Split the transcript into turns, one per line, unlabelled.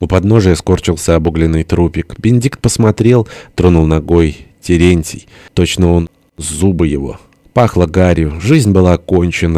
У подножия скорчился обугленный трупик. Бенедикт посмотрел, тронул ногой. Терентий. Точно он зубы его. Пахло гарью. Жизнь была окончена.